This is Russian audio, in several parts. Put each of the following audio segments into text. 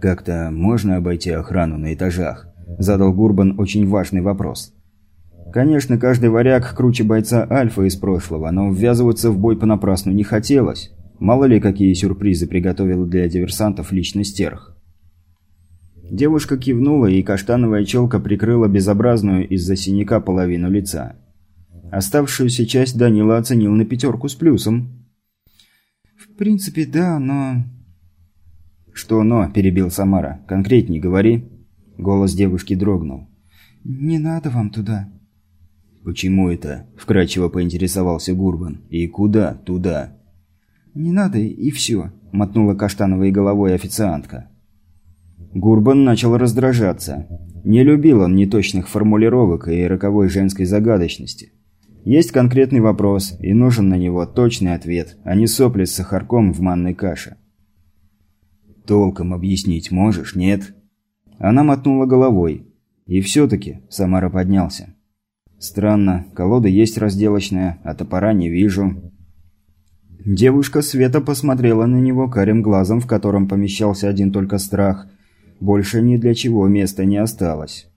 «Как-то можно обойти охрану на этажах?» – задал Гурбан очень важный вопрос. Конечно, каждый варяг круче бойца Альфа из прошлого, но ввязываться в бой понапрасну не хотелось. Мало ли, какие сюрпризы приготовил для диверсантов лично стерх. Девушка кивнула, и каштановая челка прикрыла безобразную из-за синяка половину лица. Оставшуюся часть Данила оценил на пятерку с плюсом. «В принципе, да, но...» «Что «но»?» – перебил Самара. «Конкретней говори». Голос девушки дрогнул. «Не надо вам туда». «Почему это?» – вкратчиво поинтересовался Гурбан. «И куда туда?» «Не надо, и все», – мотнула каштановой головой официантка. Гурбан начал раздражаться. Не любил он неточных формулировок и роковой женской загадочности. Есть конкретный вопрос, и нужен на него точный ответ, а не сопли с сахарком в манной каше. «Толком объяснить можешь, нет?» Она мотнула головой. И все-таки Самара поднялся. «Странно, колода есть разделочная, а топора не вижу». Девушка Света посмотрела на него карим глазом, в котором помещался один только страх. Больше ни для чего места не осталось.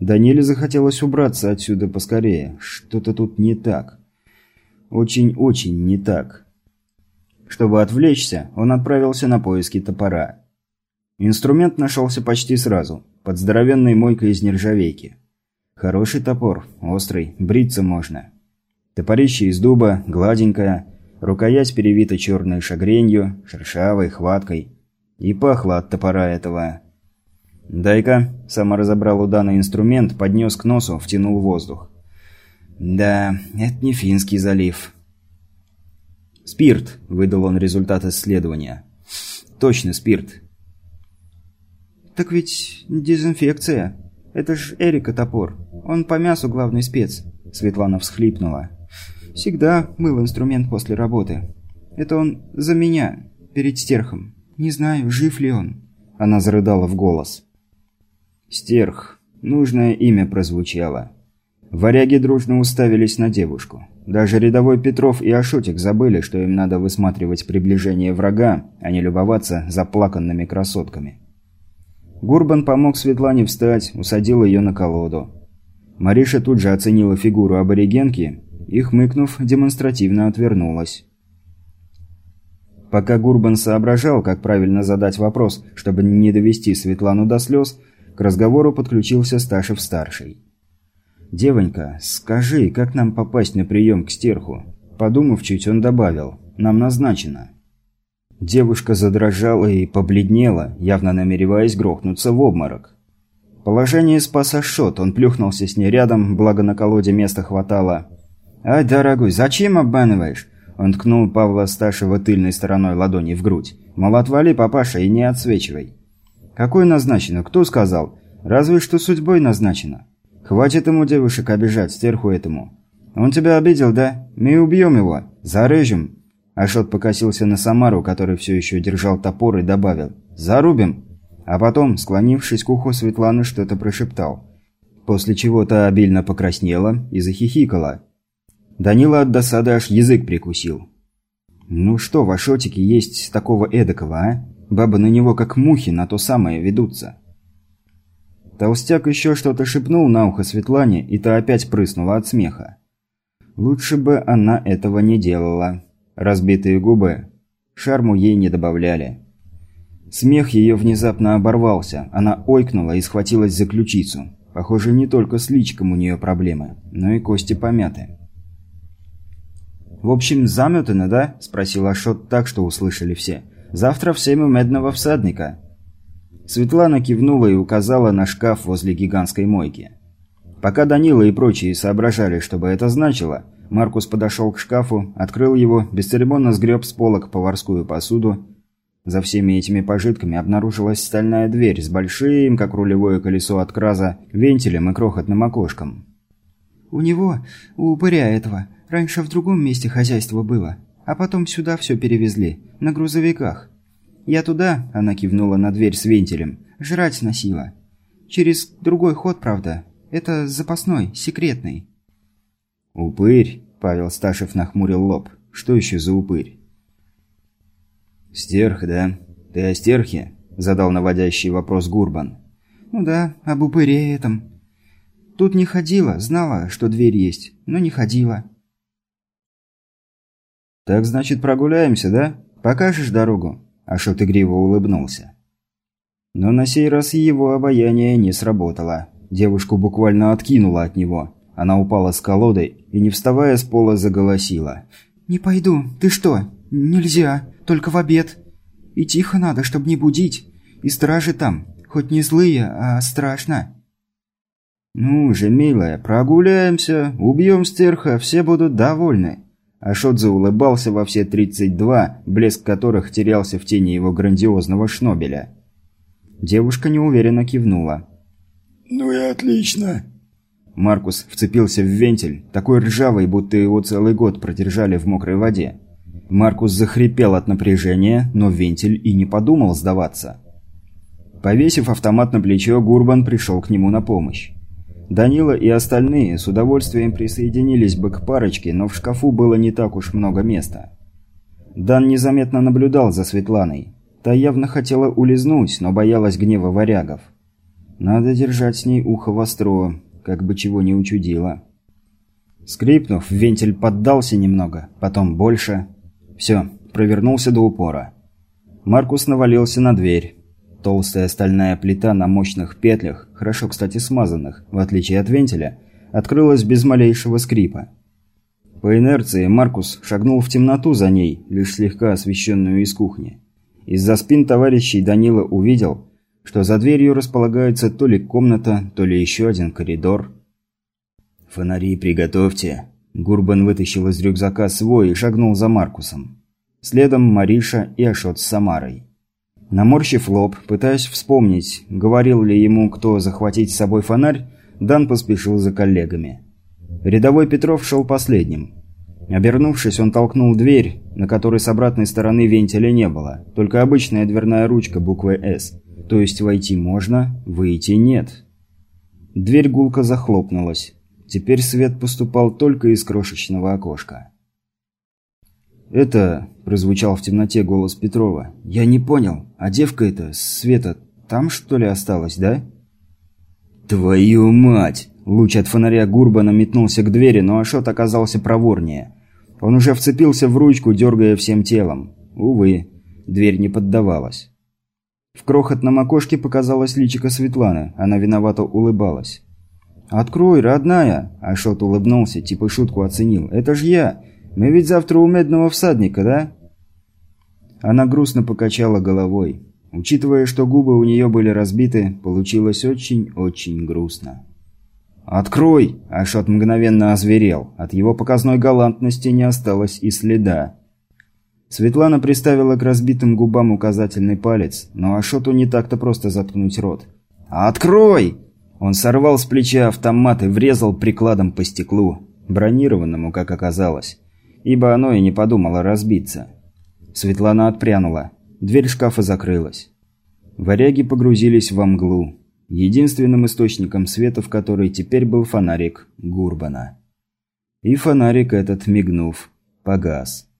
Даниле захотелось убраться отсюда поскорее. Что-то тут не так. Очень-очень не так. Чтобы отвлечься, он отправился на поиски топора. Инструмент нашелся почти сразу, под здоровенной мойкой из нержавейки. Хороший топор, острый, бриться можно. Топорище из дуба, гладенькое, рукоять перевита черной шагренью, шершавой, хваткой. И пахло от топора этого. «Дай-ка», – сама у Дана инструмент, поднес к носу, втянул воздух. «Да, это не Финский залив». «Спирт», – выдал он результат исследования. «Точно спирт. «Так ведь дезинфекция. Это ж Эрика топор. Он по мясу главный спец», – Светлана всхлипнула. «Всегда мыл инструмент после работы. Это он за меня, перед стерхом. Не знаю, жив ли он». Она зарыдала в голос. «Стерх. Нужное имя прозвучало». Варяги дружно уставились на девушку. Даже рядовой Петров и Ашотик забыли, что им надо высматривать приближение врага, а не любоваться заплаканными красотками. Гурбан помог Светлане встать, усадил ее на колоду. Мариша тут же оценила фигуру аборигенки и, хмыкнув, демонстративно отвернулась. Пока Гурбан соображал, как правильно задать вопрос, чтобы не довести Светлану до слез, к разговору подключился Сташев-старший. «Девонька, скажи, как нам попасть на прием к стерху?» Подумав чуть, он добавил. «Нам назначено». Девушка задрожала и побледнела, явно намереваясь грохнуться в обморок. Положение спас Ашот, он плюхнулся с ней рядом, благо на колоде места хватало. «Ай, дорогой, зачем обманываешь?» Он ткнул Павла Сташева тыльной стороной ладони в грудь. «Мол, отвали, папаша, и не отсвечивай». «Какой назначено? Кто сказал? Разве что судьбой назначено. Хватит ему девушек обижать, стерху этому. Он тебя обидел, да? Мы убьем его. Зарежем. Ашот покосился на Самару, который все еще держал топор, и добавил «Зарубим!» А потом, склонившись к уху Светланы, что-то прошептал. После чего та обильно покраснела и захихикала. Данила от досады аж язык прикусил. «Ну что в Ашотике есть такого эдакого, а? Бабы на него как мухи на то самое ведутся». Толстяк еще что-то шепнул на ухо Светлане, и та опять прыснула от смеха. Лучше бы она этого не делала. Разбитые губы шарму ей не добавляли. Смех ее внезапно оборвался. Она ойкнула и схватилась за ключицу. Похоже, не только с личком у нее проблемы, но и кости помяты. «В общем, заметано, да?» – спросил Ашот так, что услышали все. «Завтра в семь у медного всадника». Светлана кивнула и указала на шкаф возле гигантской мойки. Пока Данила и прочие соображали, что бы это значило – Маркус подошел к шкафу, открыл его, бесцеремонно сгреб с полок поварскую посуду. За всеми этими пожитками обнаружилась стальная дверь с большим, как рулевое колесо от краза, вентилем и крохотным окошком. «У него, у упыря этого, раньше в другом месте хозяйство было, а потом сюда все перевезли, на грузовиках. Я туда, она кивнула на дверь с вентилем, жрать носила. Через другой ход, правда. Это запасной, секретный». «Упырь?» – Павел Сташев нахмурил лоб. «Что еще за упырь?» «Стерх, да? Ты о стерхе?» – задал наводящий вопрос Гурбан. «Ну да, об упыре этом. Тут не ходила, знала, что дверь есть, но не ходила». «Так значит, прогуляемся, да? Покажешь дорогу?» Ашот игриво улыбнулся. Но на сей раз его обаяние не сработало. Девушку буквально откинуло от него. Она упала с колодой и, не вставая с пола, заголосила. «Не пойду. Ты что? Нельзя. Только в обед. И тихо надо, чтобы не будить. И стражи там. Хоть не злые, а страшно». «Ну же, милая, прогуляемся, убьем стерха, все будут довольны». Ашот заулыбался во все тридцать два, блеск которых терялся в тени его грандиозного шнобеля. Девушка неуверенно кивнула. «Ну и отлично!» Маркус вцепился в вентиль, такой ржавый, будто его целый год продержали в мокрой воде. Маркус захрипел от напряжения, но вентиль и не подумал сдаваться. Повесив автомат на плечо, Гурбан пришел к нему на помощь. Данила и остальные с удовольствием присоединились бы к парочке, но в шкафу было не так уж много места. Дан незаметно наблюдал за Светланой. Та явно хотела улизнуть, но боялась гнева варягов. Надо держать с ней ухо востро, как бы чего не учудило. Скрипнув, вентиль поддался немного, потом больше. Все, провернулся до упора. Маркус навалился на дверь. Толстая стальная плита на мощных петлях, хорошо, кстати, смазанных, в отличие от вентиля, открылась без малейшего скрипа. По инерции Маркус шагнул в темноту за ней, лишь слегка освещенную из кухни. Из-за спин товарищей Данила увидел, что за дверью располагается то ли комната, то ли еще один коридор. «Фонари приготовьте!» Гурбан вытащил из рюкзака свой и шагнул за Маркусом. Следом Мариша и Ашот с Самарой. Наморщив лоб, пытаясь вспомнить, говорил ли ему кто захватить с собой фонарь, Дан поспешил за коллегами. Рядовой Петров шел последним. Обернувшись, он толкнул дверь, на которой с обратной стороны вентиля не было, только обычная дверная ручка буквы «С». То есть войти можно, выйти нет. Дверь гулко захлопнулась. Теперь свет поступал только из крошечного окошка. «Это...» – прозвучал в темноте голос Петрова. «Я не понял, а девка эта, Света, там что ли осталась, да?» «Твою мать!» Луч от фонаря Гурбана метнулся к двери, но Ашот оказался проворнее. Он уже вцепился в ручку, дергая всем телом. Увы, дверь не поддавалась. В крохотном окошке показалась личико Светланы. Она виновато улыбалась. «Открой, родная!» Ашот улыбнулся, типа шутку оценил. «Это ж я! Мы ведь завтра у медного всадника, да?» Она грустно покачала головой. Учитывая, что губы у нее были разбиты, получилось очень-очень грустно. «Открой!» – Ашот мгновенно озверел. От его показной галантности не осталось и следа. Светлана приставила к разбитым губам указательный палец, но Ашоту не так-то просто заткнуть рот. «Открой!» Он сорвал с плеча автомат и врезал прикладом по стеклу, бронированному, как оказалось, ибо оно и не подумало разбиться. Светлана отпрянула. Дверь шкафа закрылась. Варяги погрузились во мглу, единственным источником света в которой теперь был фонарик Гурбана. И фонарик этот, мигнув, погас.